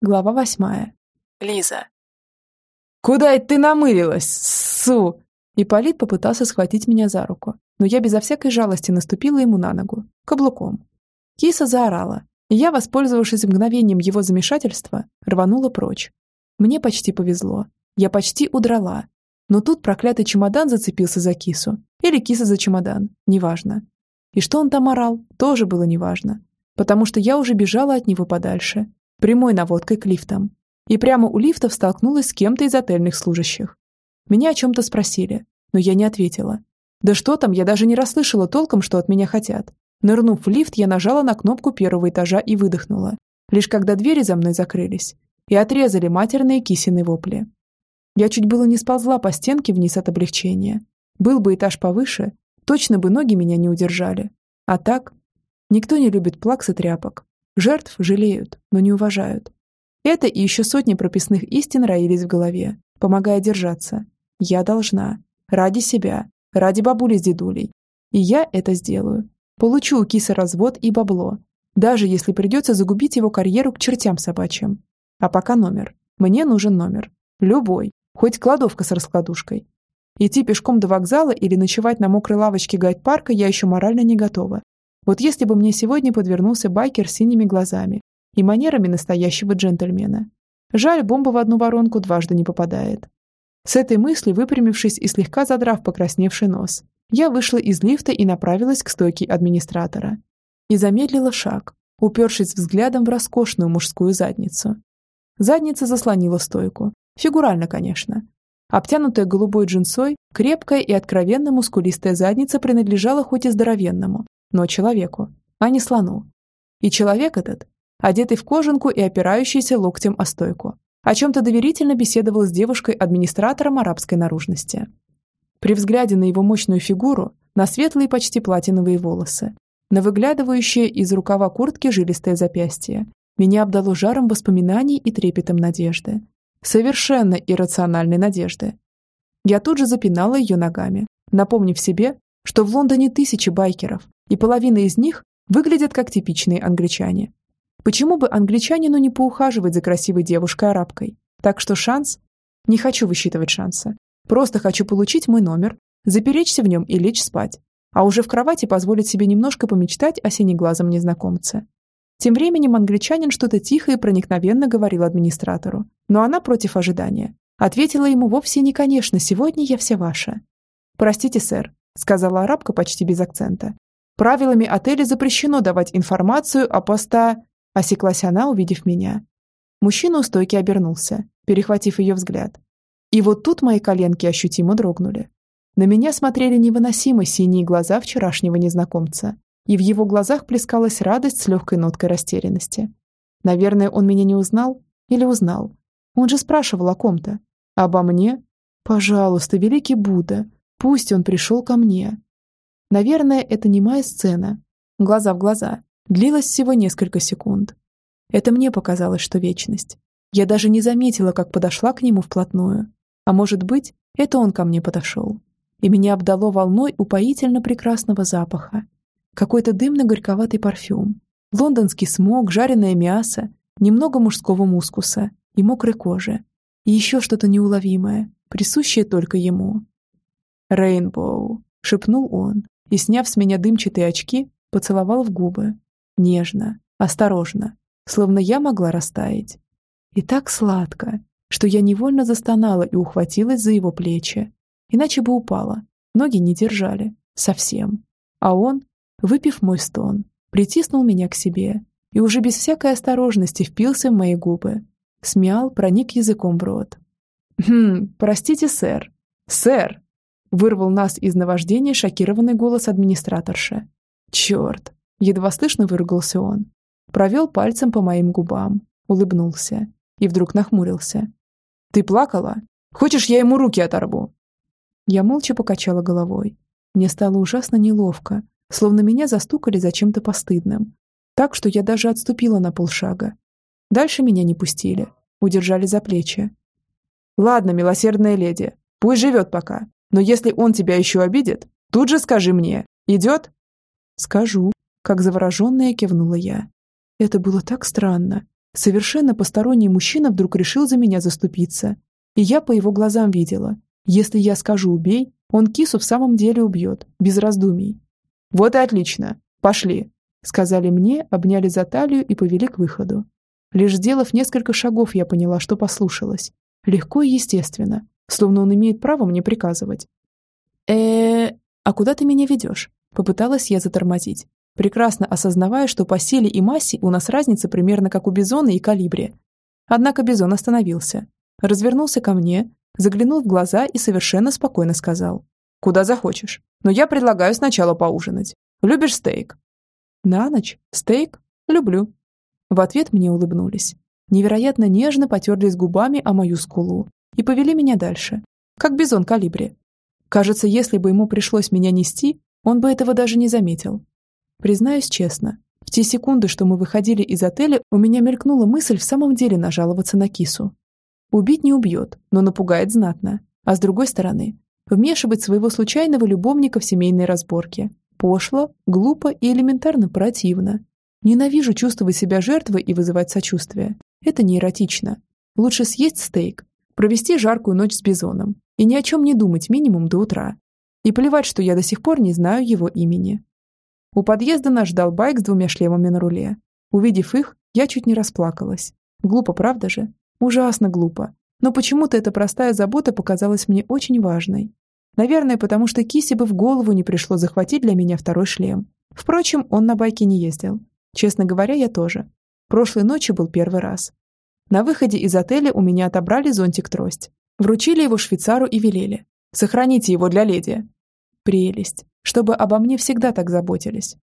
Глава восьмая. Лиза. «Куда это ты намылилась, су?» Ипполит попытался схватить меня за руку, но я безо всякой жалости наступила ему на ногу, каблуком. Киса заорала, и я, воспользовавшись мгновением его замешательства, рванула прочь. Мне почти повезло. Я почти удрала. Но тут проклятый чемодан зацепился за кису. Или киса за чемодан, неважно. И что он там орал, тоже было неважно. Потому что я уже бежала от него подальше, прямой наводкой к лифтам. И прямо у лифтов столкнулась с кем-то из отельных служащих. Меня о чем-то спросили, но я не ответила. Да что там, я даже не расслышала толком, что от меня хотят. Нырнув в лифт, я нажала на кнопку первого этажа и выдохнула. Лишь когда двери за мной закрылись и отрезали матерные кисины вопли. Я чуть было не сползла по стенке вниз от облегчения. Был бы этаж повыше, точно бы ноги меня не удержали. А так, никто не любит плакс и тряпок. Жертв жалеют, но не уважают. Это и еще сотни прописных истин роились в голове, помогая держаться. Я должна. Ради себя. Ради бабули с дедулей. И я это сделаю. Получу у киса развод и бабло. Даже если придется загубить его карьеру к чертям собачьим. А пока номер. Мне нужен номер. Любой. Хоть кладовка с раскладушкой. Идти пешком до вокзала или ночевать на мокрой лавочке гайд-парка я еще морально не готова. Вот если бы мне сегодня подвернулся байкер с синими глазами и манерами настоящего джентльмена. Жаль, бомба в одну воронку дважды не попадает. С этой мыслью, выпрямившись и слегка задрав покрасневший нос, я вышла из лифта и направилась к стойке администратора. И замедлила шаг, упершись взглядом в роскошную мужскую задницу. Задница заслонила стойку. Фигурально, конечно. Обтянутая голубой джинсой, крепкая и откровенно мускулистая задница принадлежала хоть и здоровенному, но человеку, а не слону. И человек этот, одетый в кожанку и опирающийся локтем о стойку, о чем-то доверительно беседовал с девушкой-администратором арабской наружности. При взгляде на его мощную фигуру, на светлые почти платиновые волосы, на выглядывающее из рукава куртки жилистое запястье, меня обдало жаром воспоминаний и трепетом надежды. Совершенно иррациональной надежды. Я тут же запинала ее ногами, напомнив себе, что в Лондоне тысячи байкеров, и половина из них выглядят как типичные англичане. Почему бы англичанину не поухаживать за красивой девушкой-арабкой? Так что шанс? Не хочу высчитывать шансы. Просто хочу получить мой номер, заперечься в нем и лечь спать. А уже в кровати позволить себе немножко помечтать о синеглазом незнакомце. Тем временем англичанин что-то тихо и проникновенно говорил администратору. Но она против ожидания. Ответила ему вовсе не «конечно, сегодня я вся ваша». «Простите, сэр», — сказала арабка почти без акцента. Правилами отеля запрещено давать информацию о поста... Осеклась она, увидев меня. Мужчина у стойки обернулся, перехватив ее взгляд. И вот тут мои коленки ощутимо дрогнули. На меня смотрели невыносимо синие глаза вчерашнего незнакомца, и в его глазах плескалась радость с легкой ноткой растерянности. Наверное, он меня не узнал или узнал. Он же спрашивал о ком-то. Обо мне? Пожалуйста, великий Будда, пусть он пришел ко мне. Наверное, это не моя сцена. Глаза в глаза. Длилось всего несколько секунд. Это мне показалось, что вечность. Я даже не заметила, как подошла к нему вплотную. А может быть, это он ко мне подошел. И меня обдало волной упоительно прекрасного запаха. Какой-то дымно-горьковатый парфюм. Лондонский смог, жареное мясо, немного мужского мускуса и мокрой кожи. И еще что-то неуловимое, присущее только ему. «Рейнбоу», — шепнул он, и, сняв с меня дымчатые очки, поцеловал в губы. Нежно, осторожно, словно я могла растаять. И так сладко, что я невольно застонала и ухватилась за его плечи. Иначе бы упала, ноги не держали, совсем. А он, выпив мой стон, притиснул меня к себе и уже без всякой осторожности впился в мои губы. Смял, проник языком в рот. «Хм, простите, сэр. Сэр!» Вырвал нас из наваждения шокированный голос администраторши. «Черт!» — едва слышно выругался он. Провел пальцем по моим губам, улыбнулся и вдруг нахмурился. «Ты плакала? Хочешь, я ему руки оторву?» Я молча покачала головой. Мне стало ужасно неловко, словно меня застукали за чем-то постыдным. Так что я даже отступила на полшага. Дальше меня не пустили, удержали за плечи. «Ладно, милосердная леди, пусть живет пока. Но если он тебя еще обидит, тут же скажи мне. Идет?» «Скажу», — как завороженная кивнула я. Это было так странно. Совершенно посторонний мужчина вдруг решил за меня заступиться. И я по его глазам видела. Если я скажу «убей», он кису в самом деле убьет, без раздумий. «Вот и отлично. Пошли», — сказали мне, обняли за талию и повели к выходу. Лишь сделав несколько шагов, я поняла, что послушалась. Легко и естественно, словно он имеет право мне приказывать. э а куда ты меня ведешь?» Попыталась я затормозить, прекрасно осознавая, что по силе и массе у нас разница примерно как у Бизона и Калибри. Однако Бизон остановился, развернулся ко мне, заглянул в глаза и совершенно спокойно сказал. «Куда захочешь. Но я предлагаю сначала поужинать. Любишь стейк?» «На ночь? Стейк? Люблю». В ответ мне улыбнулись. Невероятно нежно потерлись губами о мою скулу и повели меня дальше, как бизон калибри. Кажется, если бы ему пришлось меня нести, он бы этого даже не заметил. Признаюсь честно, в те секунды, что мы выходили из отеля, у меня мелькнула мысль в самом деле нажаловаться на кису. Убить не убьет, но напугает знатно. А с другой стороны, вмешивать своего случайного любовника в семейные разборки. Пошло, глупо и элементарно противно. Ненавижу чувствовать себя жертвой и вызывать сочувствие. Это не эротично. Лучше съесть стейк, провести жаркую ночь с бизоном и ни о чем не думать минимум до утра. И плевать, что я до сих пор не знаю его имени. У подъезда нас ждал байк с двумя шлемами на руле. Увидев их, я чуть не расплакалась. Глупо, правда же? Ужасно глупо. Но почему-то эта простая забота показалась мне очень важной. Наверное, потому что Кисе бы в голову не пришло захватить для меня второй шлем. Впрочем, он на байке не ездил. Честно говоря, я тоже. Прошлой ночью был первый раз. На выходе из отеля у меня отобрали зонтик-трость. Вручили его швейцару и велели. «Сохраните его для леди». Прелесть. Чтобы обо мне всегда так заботились.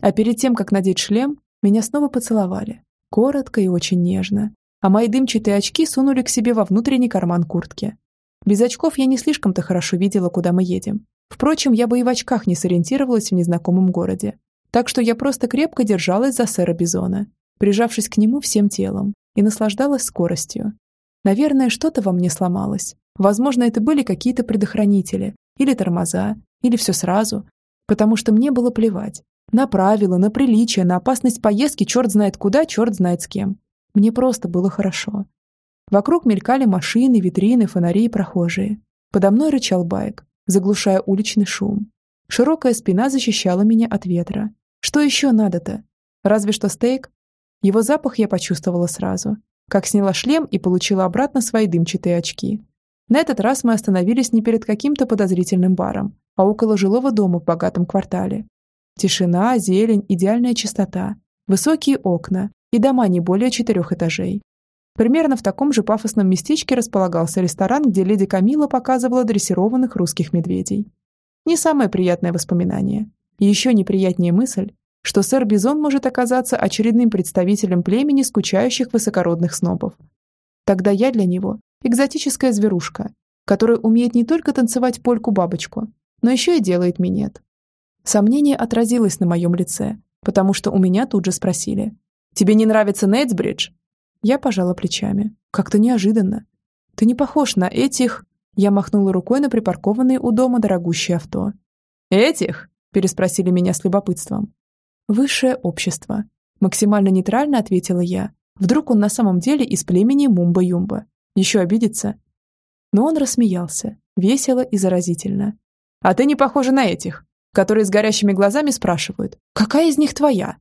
А перед тем, как надеть шлем, меня снова поцеловали. Коротко и очень нежно. А мои дымчатые очки сунули к себе во внутренний карман куртки. Без очков я не слишком-то хорошо видела, куда мы едем. Впрочем, я бы и в очках не сориентировалась в незнакомом городе. Так что я просто крепко держалась за сэра Бизона прижавшись к нему всем телом, и наслаждалась скоростью. Наверное, что-то во мне сломалось. Возможно, это были какие-то предохранители, или тормоза, или все сразу, потому что мне было плевать. На правила, на приличие, на опасность поездки, черт знает куда, черт знает с кем. Мне просто было хорошо. Вокруг мелькали машины, витрины, фонари и прохожие. Подо мной рычал байк, заглушая уличный шум. Широкая спина защищала меня от ветра. Что еще надо-то? Разве что стейк? Его запах я почувствовала сразу, как сняла шлем и получила обратно свои дымчатые очки. На этот раз мы остановились не перед каким-то подозрительным баром, а около жилого дома в богатом квартале. Тишина, зелень, идеальная чистота, высокие окна и дома не более четырех этажей. Примерно в таком же пафосном местечке располагался ресторан, где леди Камила показывала дрессированных русских медведей. Не самое приятное воспоминание. И еще неприятнее мысль, что сэр Бизон может оказаться очередным представителем племени скучающих высокородных снобов. Тогда я для него экзотическая зверушка, которая умеет не только танцевать польку-бабочку, но еще и делает минет. Сомнение отразилось на моем лице, потому что у меня тут же спросили. «Тебе не нравится Нейтсбридж?» Я пожала плечами. Как-то неожиданно. «Ты не похож на этих...» Я махнула рукой на припаркованные у дома дорогущие авто. «Этих?» – переспросили меня с любопытством. Высшее общество. Максимально нейтрально ответила я. Вдруг он на самом деле из племени Мумба-Юмба. Еще обидится? Но он рассмеялся, весело и заразительно. «А ты не похожа на этих, которые с горящими глазами спрашивают, какая из них твоя?»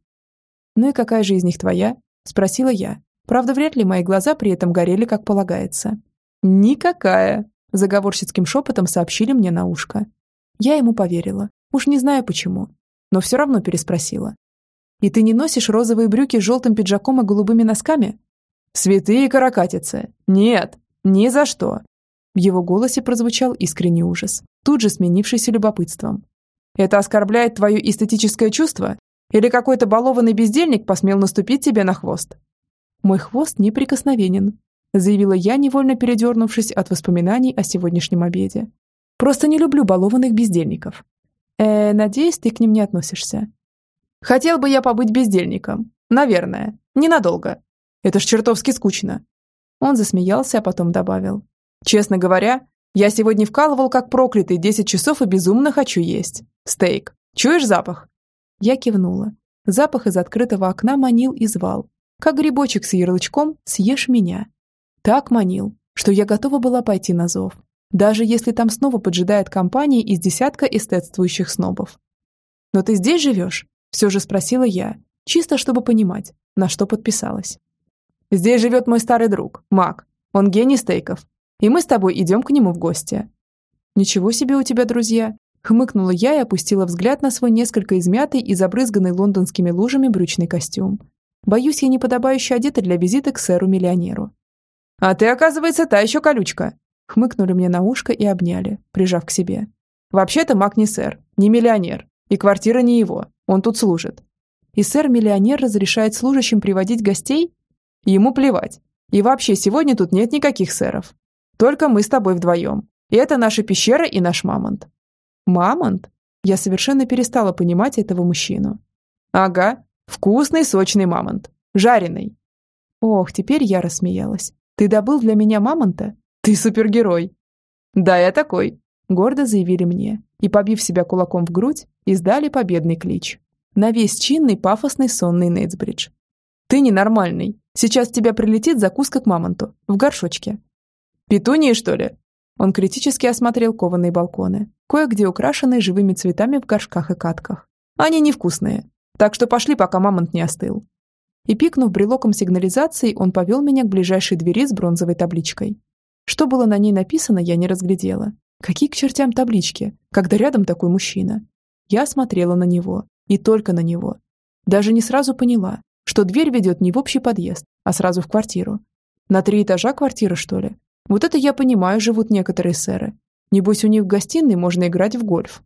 «Ну и какая же из них твоя?» – спросила я. Правда, вряд ли мои глаза при этом горели, как полагается. «Никакая», – заговорщицким шепотом сообщили мне на ушко. Я ему поверила. Уж не знаю почему но все равно переспросила. «И ты не носишь розовые брюки с желтым пиджаком и голубыми носками?» «Святые каракатицы! Нет, ни за что!» В его голосе прозвучал искренний ужас, тут же сменившийся любопытством. «Это оскорбляет твое эстетическое чувство? Или какой-то балованный бездельник посмел наступить тебе на хвост?» «Мой хвост неприкосновенен», заявила я, невольно передернувшись от воспоминаний о сегодняшнем обеде. «Просто не люблю балованных бездельников. Э, надеюсь, ты к ним не относишься. Хотел бы я побыть бездельником. Наверное. Ненадолго. Это ж чертовски скучно. Он засмеялся, а потом добавил. Честно говоря, я сегодня вкалывал как проклятый 10 часов и безумно хочу есть. Стейк. Чуешь запах? Я кивнула. Запах из открытого окна манил и звал. как грибочек с ярлычком «Съешь меня». Так манил, что я готова была пойти на зов, даже если там снова поджидает компания из десятка эстетствующих снобов. «Но ты здесь живешь?» – все же спросила я, чисто чтобы понимать, на что подписалась. «Здесь живет мой старый друг, Мак. Он гений стейков. И мы с тобой идем к нему в гости». «Ничего себе у тебя друзья!» Хмыкнула я и опустила взгляд на свой несколько измятый и забрызганный лондонскими лужами брючный костюм. Боюсь, я неподобающе одета для визита к сэру-миллионеру. «А ты, оказывается, та еще колючка!» Хмыкнули мне на ушко и обняли, прижав к себе. «Вообще-то Мак не сэр, не миллионер. И квартира не его. Он тут служит. И сэр-миллионер разрешает служащим приводить гостей? Ему плевать. И вообще, сегодня тут нет никаких сэров. Только мы с тобой вдвоем. И это наша пещера и наш мамонт. Мамонт? Я совершенно перестала понимать этого мужчину. Ага, вкусный сочный мамонт. Жареный. Ох, теперь я рассмеялась. Ты добыл для меня мамонта? Ты супергерой. Да, я такой. Гордо заявили мне. И, побив себя кулаком в грудь, издали победный клич. На весь чинный, пафосный, сонный Нейтсбридж. «Ты ненормальный. Сейчас тебя прилетит закуска к мамонту. В горшочке». «Петунии, что ли?» Он критически осмотрел кованые балконы, кое-где украшенные живыми цветами в горшках и катках. «Они невкусные. Так что пошли, пока мамонт не остыл». И пикнув брелоком сигнализации, он повел меня к ближайшей двери с бронзовой табличкой. Что было на ней написано, я не разглядела. Какие к чертям таблички, когда рядом такой мужчина? Я смотрела на него, и только на него. Даже не сразу поняла, что дверь ведет не в общий подъезд, а сразу в квартиру. На три этажа квартира, что ли? Вот это я понимаю, живут некоторые сэры. Небось, у них в гостиной можно играть в гольф.